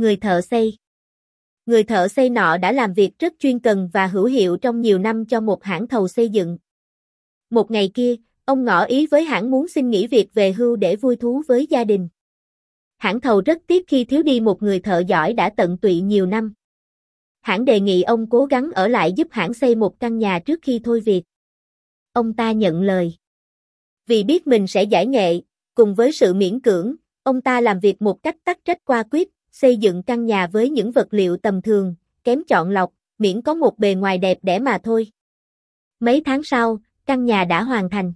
Người thợ xây Người thợ xây nọ đã làm việc rất chuyên cần và hữu hiệu trong nhiều năm cho một hãng thầu xây dựng. Một ngày kia, ông ngỏ ý với hãng muốn xin nghỉ việc về hưu để vui thú với gia đình. Hãng thầu rất tiếc khi thiếu đi một người thợ giỏi đã tận tụy nhiều năm. Hãng đề nghị ông cố gắng ở lại giúp hãng xây một căn nhà trước khi thôi việc. Ông ta nhận lời. Vì biết mình sẽ giải nghệ, cùng với sự miễn cưỡng, ông ta làm việc một cách tắc trách qua quyết, xây dựng căn nhà với những vật liệu tầm thường, kém chọn lọc, miễn có một bề ngoài đẹp đẽ mà thôi. Mấy tháng sau, căn nhà đã hoàn thành.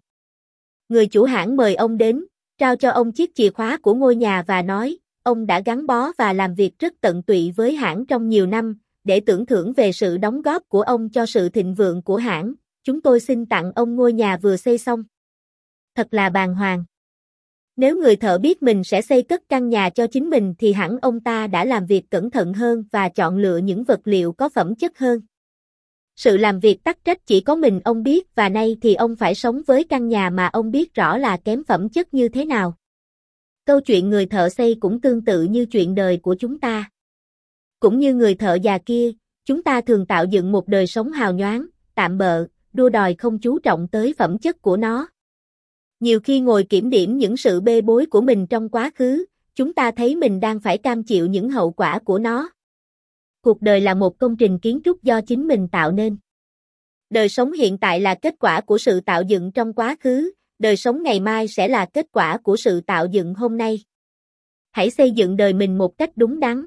Người chủ hãng mời ông đến, trao cho ông chiếc chìa khóa của ngôi nhà và nói, ông đã gắn bó và làm việc rất tận tụy với hãng trong nhiều năm, để tưởng thưởng về sự đóng góp của ông cho sự thịnh vượng của hãng, chúng tôi xin tặng ông ngôi nhà vừa xây xong. Thật là bàng hoàng. Nếu người thợ biết mình sẽ xây cất căn nhà cho chính mình thì hẳn ông ta đã làm việc cẩn thận hơn và chọn lựa những vật liệu có phẩm chất hơn. Sự làm việc tắc trách chỉ có mình ông biết và nay thì ông phải sống với căn nhà mà ông biết rõ là kém phẩm chất như thế nào. Câu chuyện người thợ xây cũng tương tự như chuyện đời của chúng ta. Cũng như người thợ già kia, chúng ta thường tạo dựng một đời sống hào nhoáng, tạm bợ, đua đòi không chú trọng tới phẩm chất của nó. Nhiều khi ngồi kiểm điểm những sự bê bối của mình trong quá khứ, chúng ta thấy mình đang phải cam chịu những hậu quả của nó. Cuộc đời là một công trình kiến trúc do chính mình tạo nên. Đời sống hiện tại là kết quả của sự tạo dựng trong quá khứ, đời sống ngày mai sẽ là kết quả của sự tạo dựng hôm nay. Hãy xây dựng đời mình một cách đúng đắn.